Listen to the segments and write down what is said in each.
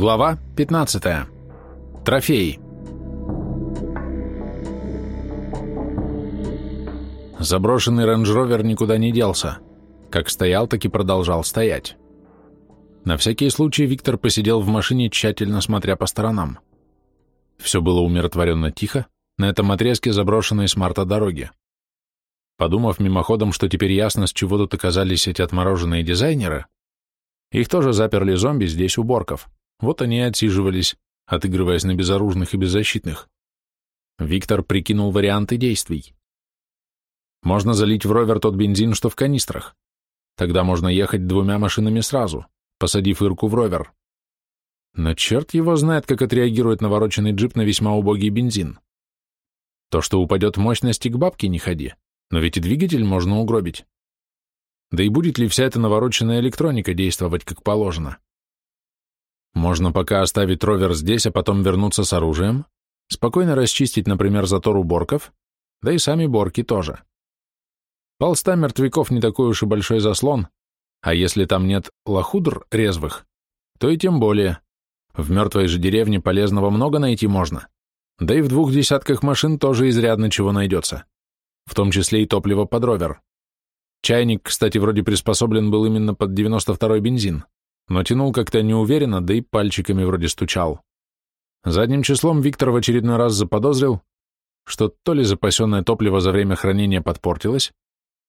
Глава 15. Трофеи. Заброшенный рейндж-ровер никуда не делся. Как стоял, так и продолжал стоять. На всякий случай Виктор посидел в машине, тщательно смотря по сторонам. Все было умиротворенно тихо, на этом отрезке заброшенной с марта дороги. Подумав мимоходом, что теперь ясно, с чего тут оказались эти отмороженные дизайнеры, их тоже заперли зомби здесь у Борков. Вот они и отсиживались, отыгрываясь на безоружных и беззащитных. Виктор прикинул варианты действий. Можно залить в ровер тот бензин, что в канистрах. Тогда можно ехать двумя машинами сразу, посадив Ирку в ровер. Но черт его знает, как отреагирует навороченный джип на весьма убогий бензин. То, что упадет мощность, и к бабке не ходи, но ведь и двигатель можно угробить. Да и будет ли вся эта навороченная электроника действовать как положено? Можно пока оставить ровер здесь, а потом вернуться с оружием, спокойно расчистить, например, затор у борков, да и сами борки тоже. Полста мертвяков не такой уж и большой заслон, а если там нет лохудр резвых, то и тем более. В мертвой же деревне полезного много найти можно, да и в двух десятках машин тоже изрядно чего найдется, в том числе и топливо под ровер. Чайник, кстати, вроде приспособлен был именно под 92-й бензин но тянул как-то неуверенно, да и пальчиками вроде стучал. Задним числом Виктор в очередной раз заподозрил, что то ли запасенное топливо за время хранения подпортилось,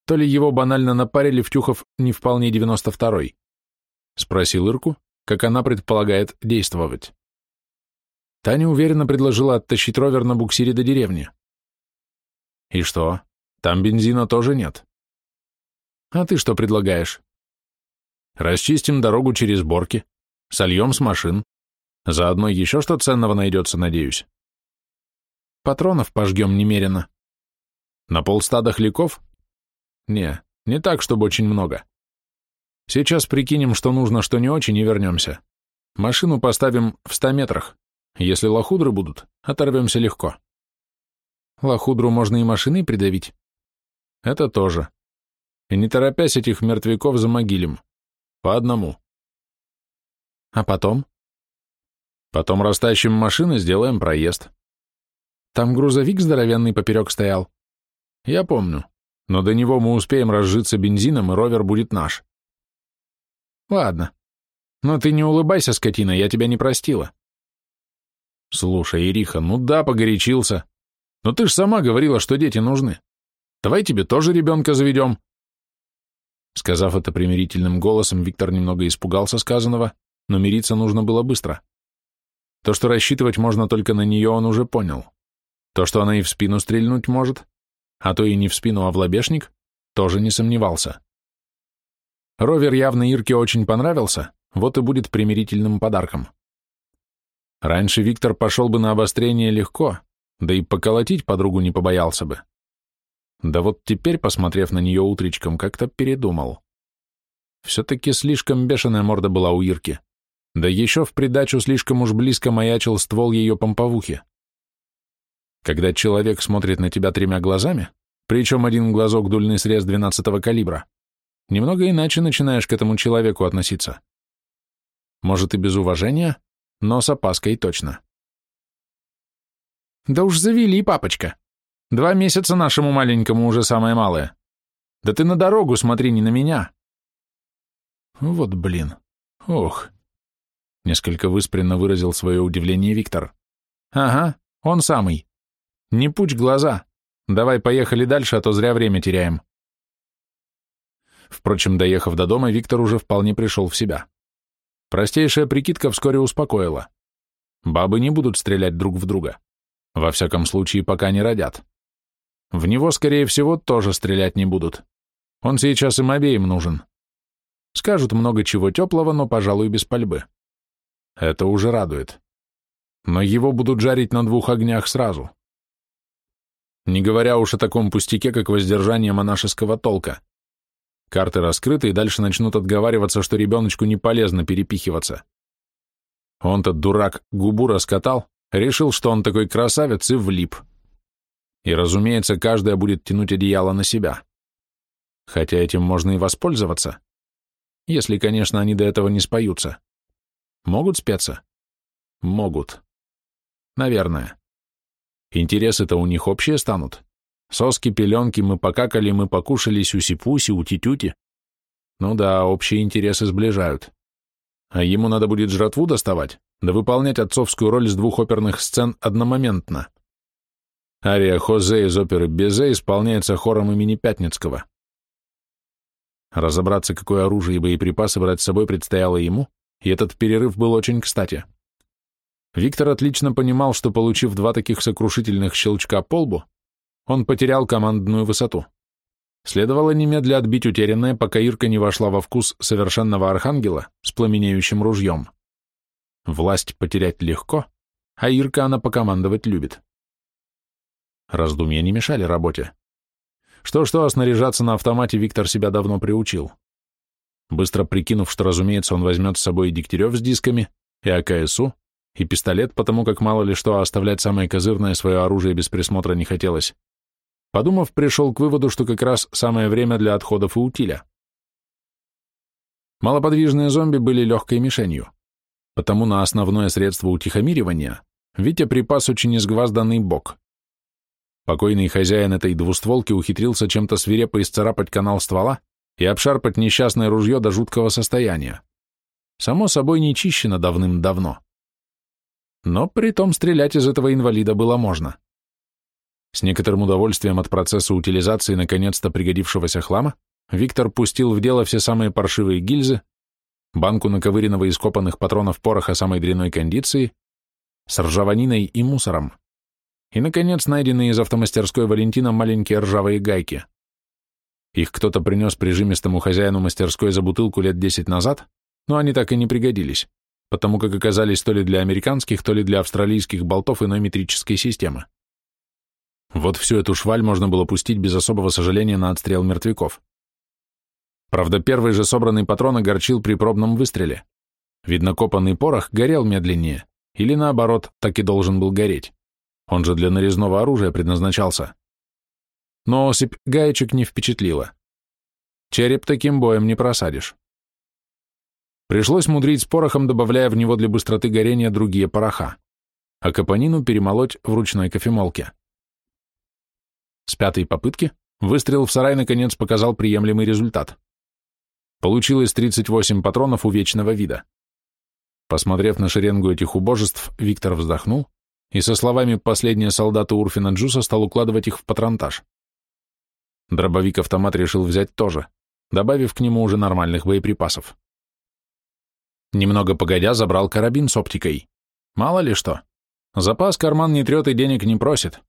то ли его банально напарили, втюхав не вполне 92-й. Спросил Ирку, как она предполагает действовать. Таня уверенно предложила оттащить ровер на буксире до деревни. И что, там бензина тоже нет? А ты что предлагаешь? Расчистим дорогу через борки, сольем с машин. Заодно еще что ценного найдется, надеюсь. Патронов пожгем немерено. На полстада хляков? Не, не так, чтобы очень много. Сейчас прикинем, что нужно, что не очень, и вернемся. Машину поставим в ста метрах. Если лохудры будут, оторвемся легко. Лохудру можно и машиной придавить. Это тоже. И не торопясь этих мертвяков за могилем. По одному. А потом? Потом растащим машины, сделаем проезд. Там грузовик здоровенный поперек стоял. Я помню. Но до него мы успеем разжиться бензином, и ровер будет наш. Ладно. Но ты не улыбайся, скотина, я тебя не простила. Слушай, Ириха, ну да, погорячился. Но ты ж сама говорила, что дети нужны. Давай тебе тоже ребенка заведем. Сказав это примирительным голосом, Виктор немного испугался сказанного, но мириться нужно было быстро. То, что рассчитывать можно только на нее, он уже понял. То, что она и в спину стрельнуть может, а то и не в спину, а в лобешник, тоже не сомневался. Ровер явно Ирке очень понравился, вот и будет примирительным подарком. Раньше Виктор пошел бы на обострение легко, да и поколотить подругу не побоялся бы. Да вот теперь, посмотрев на нее утречком, как-то передумал. Все-таки слишком бешеная морда была у Ирки. Да еще в придачу слишком уж близко маячил ствол ее помповухи. Когда человек смотрит на тебя тремя глазами, причем один глазок дульный срез 12-го калибра, немного иначе начинаешь к этому человеку относиться. Может и без уважения, но с опаской точно. «Да уж завели, папочка!» Два месяца нашему маленькому уже самое малое. Да ты на дорогу смотри, не на меня. Вот блин. Ох. Несколько выспренно выразил свое удивление Виктор. Ага, он самый. Не пучь глаза. Давай поехали дальше, а то зря время теряем. Впрочем, доехав до дома, Виктор уже вполне пришел в себя. Простейшая прикидка вскоре успокоила. Бабы не будут стрелять друг в друга. Во всяком случае, пока не родят. В него, скорее всего, тоже стрелять не будут. Он сейчас им обеим нужен. Скажут много чего теплого, но, пожалуй, без пальбы. Это уже радует. Но его будут жарить на двух огнях сразу. Не говоря уж о таком пустяке, как воздержание монашеского толка. Карты раскрыты, и дальше начнут отговариваться, что ребеночку не полезно перепихиваться. Он-то, дурак, губу раскатал, решил, что он такой красавец, и влип. И, разумеется, каждая будет тянуть одеяло на себя. Хотя этим можно и воспользоваться. Если, конечно, они до этого не споются. Могут спеться, Могут. Наверное. Интересы-то у них общие станут. Соски, пеленки, мы покакали, мы покушали, сюси-пуси, ути-тюти. Ну да, общие интересы сближают. А ему надо будет жратву доставать, да выполнять отцовскую роль с двух оперных сцен одномоментно. Ария Хозе из оперы Безе исполняется хором имени Пятницкого. Разобраться, какое оружие и боеприпасы брать с собой предстояло ему, и этот перерыв был очень кстати. Виктор отлично понимал, что, получив два таких сокрушительных щелчка по лбу, он потерял командную высоту. Следовало немедля отбить утерянное, пока Ирка не вошла во вкус совершенного архангела с пламенеющим ружьем. Власть потерять легко, а Ирка она покомандовать любит. Раздумья не мешали работе. Что-что, а снаряжаться на автомате Виктор себя давно приучил. Быстро прикинув, что, разумеется, он возьмет с собой и Дегтярев с дисками, и АКСУ, и пистолет, потому как мало ли что, а оставлять самое козырное свое оружие без присмотра не хотелось, Подумав, пришел к выводу, что как раз самое время для отходов и утиля. Малоподвижные зомби были легкой мишенью, потому на основное средство утихомиривания Витя припас очень изгвазданный бок. Покойный хозяин этой двустволки ухитрился чем-то свирепо исцарапать канал ствола и обшарпать несчастное ружье до жуткого состояния. Само собой, не чищено давным-давно. Но при том стрелять из этого инвалида было можно. С некоторым удовольствием от процесса утилизации наконец-то пригодившегося хлама Виктор пустил в дело все самые паршивые гильзы, банку наковыренного из копанных патронов пороха самой дрянной кондиции, с ржаваниной и мусором, и, наконец, найденные из автомастерской Валентина маленькие ржавые гайки. Их кто-то принес прижимистому хозяину мастерской за бутылку лет десять назад, но они так и не пригодились, потому как оказались то ли для американских, то ли для австралийских болтов иной метрической системы. Вот всю эту шваль можно было пустить без особого сожаления на отстрел мертвяков. Правда, первый же собранный патрон огорчил при пробном выстреле. Видно, копанный порох горел медленнее, или наоборот, так и должен был гореть. Он же для нарезного оружия предназначался. Но осыпь гаечек не впечатлила. Череп таким боем не просадишь. Пришлось мудрить с порохом, добавляя в него для быстроты горения другие пороха, а капонину перемолоть в ручной кофемолке. С пятой попытки выстрел в сарай наконец показал приемлемый результат. Получилось 38 патронов увечного вида. Посмотрев на шеренгу этих убожеств, Виктор вздохнул и со словами «последние солдаты Урфина Джуса» стал укладывать их в патронтаж. Дробовик-автомат решил взять тоже, добавив к нему уже нормальных боеприпасов. Немного погодя забрал карабин с оптикой. Мало ли что. Запас карман не трет и денег не просит.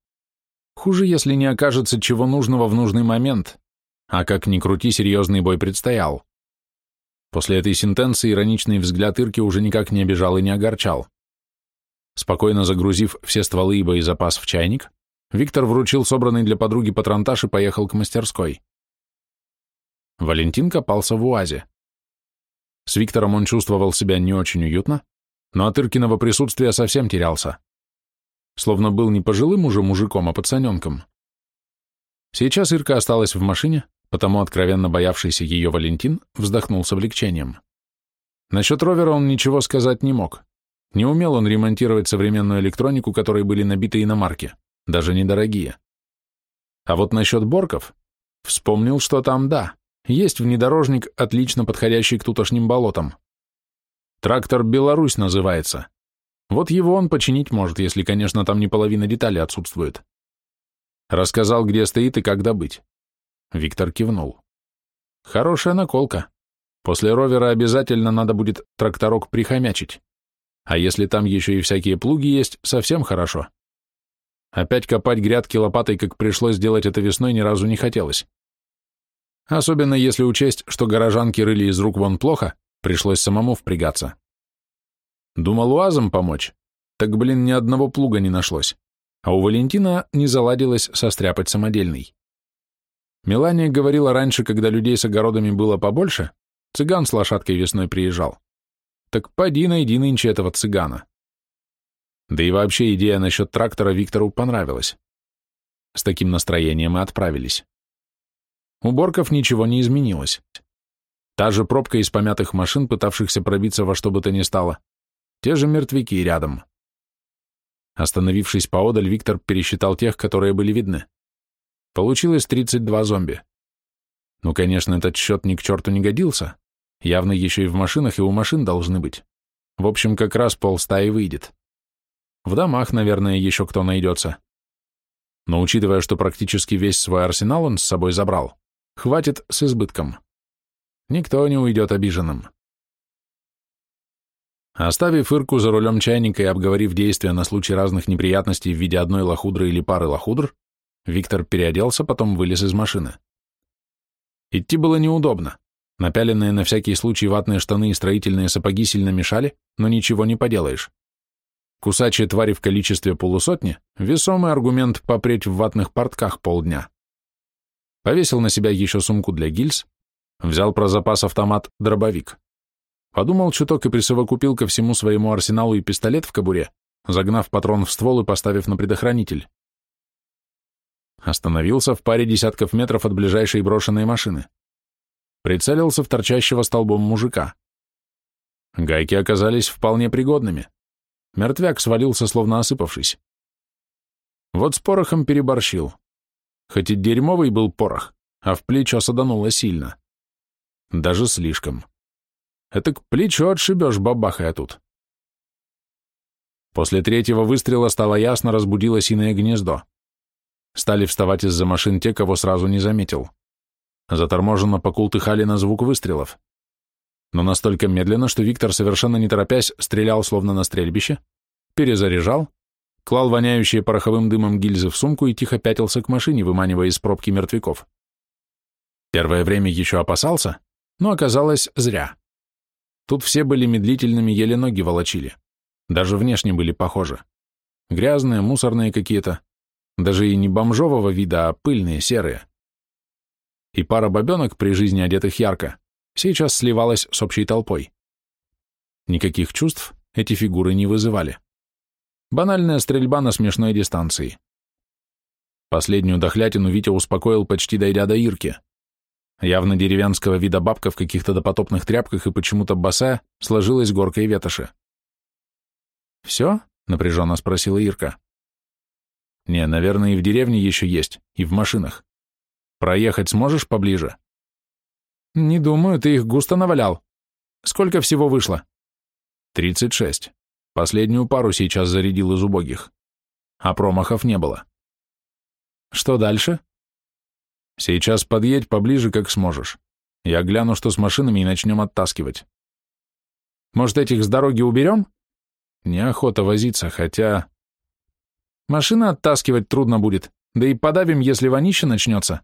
Хуже, если не окажется чего нужного в нужный момент, а как ни крути, серьезный бой предстоял. После этой сентенции ироничный взгляд Ирки уже никак не обижал и не огорчал. Спокойно загрузив все стволы и боезапас в чайник, Виктор вручил собранный для подруги патронтаж и поехал к мастерской. Валентин копался в УАЗе. С Виктором он чувствовал себя не очень уютно, но от Иркиного присутствия совсем терялся словно был не пожилым уже мужиком, а пацаненком. Сейчас Ирка осталась в машине, потому откровенно боявшийся ее Валентин вздохнул с облегчением. Насчет ровера он ничего сказать не мог. Не умел он ремонтировать современную электронику, которой были набиты иномарки, даже недорогие. А вот насчет борков, вспомнил, что там да, есть внедорожник, отлично подходящий к тутошним болотам. Трактор «Беларусь» называется. Вот его он починить может, если, конечно, там не половина деталей отсутствует. Рассказал, где стоит и как добыть. Виктор кивнул. Хорошая наколка. После ровера обязательно надо будет тракторок прихомячить. А если там еще и всякие плуги есть, совсем хорошо. Опять копать грядки лопатой, как пришлось сделать это весной, ни разу не хотелось. Особенно если учесть, что горожанки рыли из рук вон плохо, пришлось самому впрягаться. Думал УАЗом помочь, так, блин, ни одного плуга не нашлось, а у Валентина не заладилось состряпать самодельный. Мелания говорила раньше, когда людей с огородами было побольше, цыган с лошадкой весной приезжал. Так поди найди нынче этого цыгана. Да и вообще идея насчет трактора Виктору понравилась. С таким настроением и отправились. У Борков ничего не изменилось. Та же пробка из помятых машин, пытавшихся пробиться во что бы то ни стало, Те же мертвяки рядом. Остановившись поодаль, Виктор пересчитал тех, которые были видны. Получилось 32 зомби. Ну, конечно, этот счет ни к черту не годился. Явно еще и в машинах, и у машин должны быть. В общем, как раз полстаи выйдет. В домах, наверное, еще кто найдется. Но учитывая, что практически весь свой арсенал он с собой забрал, хватит с избытком. Никто не уйдет обиженным. Оставив Ирку за рулем чайника и обговорив действия на случай разных неприятностей в виде одной лохудры или пары лохудр, Виктор переоделся, потом вылез из машины. Идти было неудобно. Напяленные на всякий случай ватные штаны и строительные сапоги сильно мешали, но ничего не поделаешь. Кусачие твари в количестве полусотни — весомый аргумент попреть в ватных портках полдня. Повесил на себя еще сумку для гильз, взял про запас автомат дробовик. Подумал чуток и присовокупил ко всему своему арсеналу и пистолет в кобуре, загнав патрон в ствол и поставив на предохранитель. Остановился в паре десятков метров от ближайшей брошенной машины. Прицелился в торчащего столбом мужика. Гайки оказались вполне пригодными. Мертвяк свалился, словно осыпавшись. Вот с порохом переборщил. Хоть и дерьмовый был порох, а в плечо садануло сильно. Даже слишком. Это к плечу отшибешь, бабахая тут. После третьего выстрела стало ясно, разбудило синое гнездо. Стали вставать из-за машин те, кого сразу не заметил. Заторможенно покултыхали на звук выстрелов но настолько медленно, что Виктор, совершенно не торопясь, стрелял словно на стрельбище, перезаряжал, клал воняющие пороховым дымом гильзы в сумку и тихо пятился к машине, выманивая из пробки мертвяков. Первое время еще опасался, но оказалось зря. Тут все были медлительными, еле ноги волочили. Даже внешне были похожи. Грязные, мусорные какие-то. Даже и не бомжового вида, а пыльные, серые. И пара бабенок, при жизни одетых ярко, сейчас сливалась с общей толпой. Никаких чувств эти фигуры не вызывали. Банальная стрельба на смешной дистанции. Последнюю дохлятину Витя успокоил, почти дойдя до Ирки. Явно деревенского вида бабка в каких-то допотопных тряпках и почему-то босая сложилась горкой ветоши. «Все?» — напряженно спросила Ирка. «Не, наверное, и в деревне еще есть, и в машинах. Проехать сможешь поближе?» «Не думаю, ты их густо навалял. Сколько всего вышло?» «Тридцать шесть. Последнюю пару сейчас зарядил из убогих. А промахов не было». «Что дальше?» «Сейчас подъедь поближе, как сможешь. Я гляну, что с машинами, и начнем оттаскивать». «Может, этих с дороги уберем?» «Неохота возиться, хотя...» «Машины оттаскивать трудно будет, да и подавим, если вонище начнется».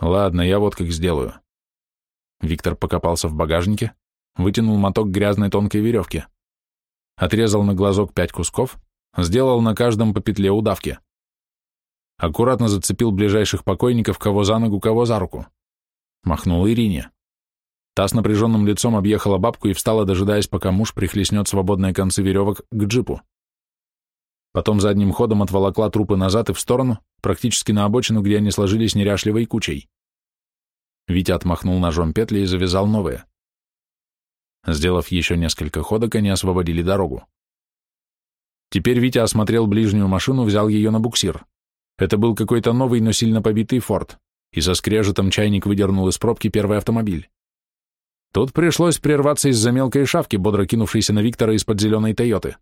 Ладно, я вот как сделаю. Виктор покопался в багажнике, вытянул моток грязной тонкой веревки, отрезал на глазок пять кусков, сделал на каждом по петле удавки. Аккуратно зацепил ближайших покойников кого за ногу, кого за руку. Махнул Ирине. Та с напряженным лицом объехала бабку и встала, дожидаясь, пока муж прихлестнет свободные концы веревок к джипу. Потом задним ходом отволокла трупы назад и в сторону, практически на обочину, где они сложились неряшливой кучей. Витя отмахнул ножом петли и завязал новые. Сделав еще несколько ходок, они освободили дорогу. Теперь Витя осмотрел ближнюю машину, взял ее на буксир. Это был какой-то новый, но сильно побитый форт, и со скрежетом чайник выдернул из пробки первый автомобиль. Тут пришлось прерваться из-за мелкой шавки, бодро кинувшейся на Виктора из-под зеленой Тойоты.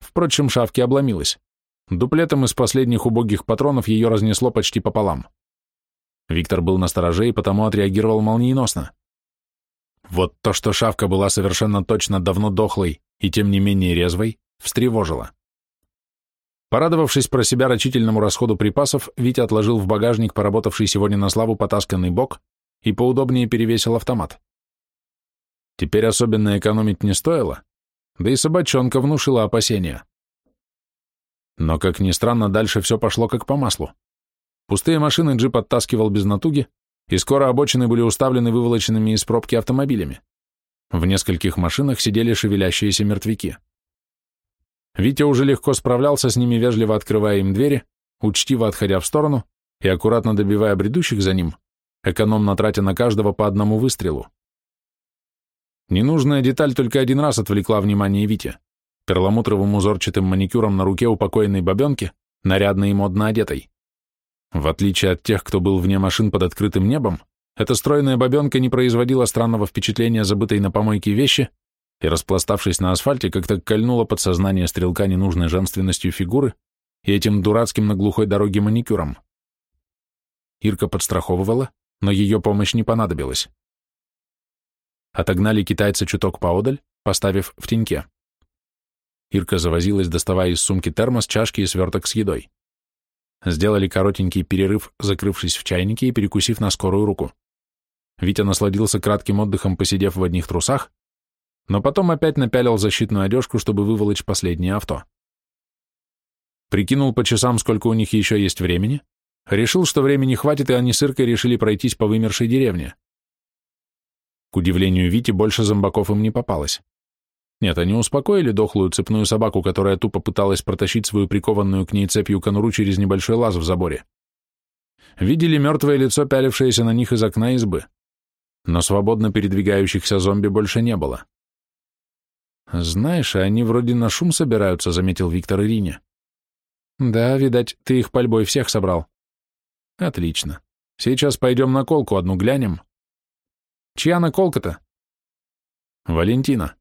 Впрочем, шавки обломилась. Дуплетом из последних убогих патронов ее разнесло почти пополам. Виктор был настороже и потому отреагировал молниеносно. Вот то, что шавка была совершенно точно давно дохлой и тем не менее резвой, встревожило. Порадовавшись про себя рачительному расходу припасов, Витя отложил в багажник поработавший сегодня на славу потасканный бок и поудобнее перевесил автомат. Теперь особенно экономить не стоило, да и собачонка внушила опасения. Но, как ни странно, дальше все пошло как по маслу. Пустые машины джип оттаскивал без натуги, и скоро обочины были уставлены выволоченными из пробки автомобилями. В нескольких машинах сидели шевелящиеся мертвяки. Витя уже легко справлялся с ними, вежливо открывая им двери, учтиво отходя в сторону и аккуратно добивая бредущих за ним, экономно тратя на каждого по одному выстрелу. Ненужная деталь только один раз отвлекла внимание Вити. Перламутровым узорчатым маникюром на руке упокоенной бабенки, нарядной и модно одетой. В отличие от тех, кто был вне машин под открытым небом, эта стройная бабенка не производила странного впечатления забытой на помойке вещи и, распластавшись на асфальте, как-то кольнула подсознание стрелка ненужной женственностью фигуры и этим дурацким на глухой дороге маникюром. Ирка подстраховывала, но ее помощь не понадобилась. Отогнали китайца чуток поодаль, поставив в теньке. Ирка завозилась, доставая из сумки термос, чашки и сверток с едой. Сделали коротенький перерыв, закрывшись в чайнике и перекусив на скорую руку. Витя насладился кратким отдыхом, посидев в одних трусах, но потом опять напялил защитную одежку, чтобы выволочь последнее авто. Прикинул по часам, сколько у них еще есть времени, решил, что времени хватит, и они с Иркой решили пройтись по вымершей деревне. К удивлению Вити, больше зомбаков им не попалось. Нет, они успокоили дохлую цепную собаку, которая тупо пыталась протащить свою прикованную к ней цепью конуру через небольшой лаз в заборе. Видели мертвое лицо, пялившееся на них из окна избы. Но свободно передвигающихся зомби больше не было. «Знаешь, они вроде на шум собираются», — заметил Виктор Ирине. «Да, видать, ты их пальбой всех собрал». «Отлично. Сейчас пойдем на колку одну глянем». «Чья наколка-то?» «Валентина.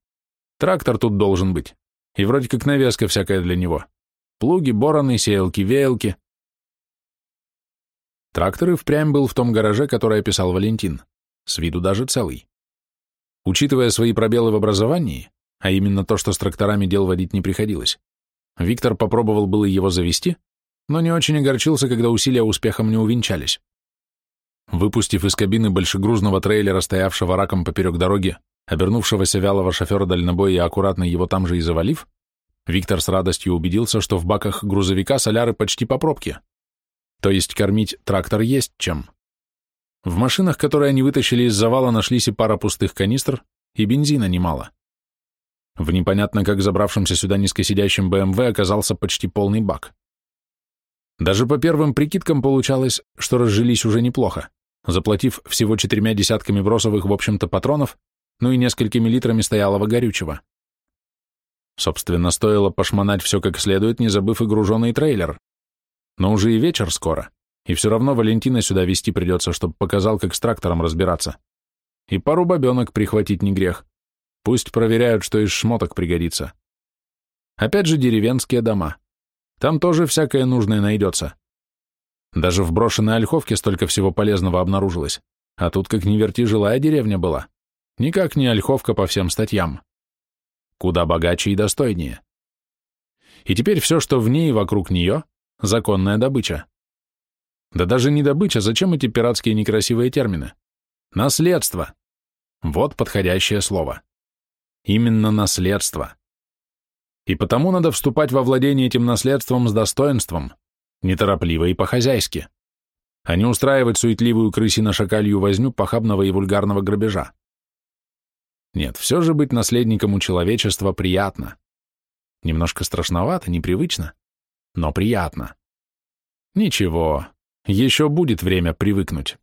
Трактор тут должен быть. И вроде как навеска всякая для него. Плуги, бороны, сеялки, веялки. Трактор и впрямь был в том гараже, который описал Валентин. С виду даже целый. Учитывая свои пробелы в образовании, а именно то, что с тракторами дел водить не приходилось, Виктор попробовал было его завести, но не очень огорчился, когда усилия успехом не увенчались. Выпустив из кабины большегрузного трейлера, стоявшего раком поперек дороги, обернувшегося вялого шофера дальнобоя и аккуратно его там же и завалив, Виктор с радостью убедился, что в баках грузовика соляры почти по пробке. То есть кормить трактор есть чем. В машинах, которые они вытащили из завала, нашлись и пара пустых канистр, и бензина немало. В непонятно как забравшемся сюда низкосидящем БМВ оказался почти полный бак. Даже по первым прикидкам получалось, что разжились уже неплохо, заплатив всего четырьмя десятками бросовых, в общем-то, патронов, ну и несколькими литрами стоялого горючего. Собственно, стоило пошмонать все как следует, не забыв и груженный трейлер. Но уже и вечер скоро, и все равно Валентина сюда вести придется, чтобы показал, как с трактором разбираться. И пару бабенок прихватить не грех. Пусть проверяют, что из шмоток пригодится. Опять же деревенские дома. Там тоже всякое нужное найдется. Даже в брошенной ольховке столько всего полезного обнаружилось. А тут, как ни верти, жилая деревня была. Никак не ольховка по всем статьям. Куда богаче и достойнее. И теперь все, что в ней и вокруг нее, законная добыча. Да даже не добыча, зачем эти пиратские некрасивые термины? Наследство. Вот подходящее слово. Именно наследство. И потому надо вступать во владение этим наследством с достоинством, неторопливо и по-хозяйски, а не устраивать суетливую крысино-шакалью возню похабного и вульгарного грабежа. Нет, все же быть наследником у человечества приятно. Немножко страшновато, непривычно, но приятно. Ничего, еще будет время привыкнуть.